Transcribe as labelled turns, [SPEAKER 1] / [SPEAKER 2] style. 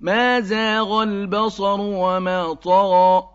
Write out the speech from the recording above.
[SPEAKER 1] مَا زَاغَ الْبَصَرُ وَمَا طَغَىٰ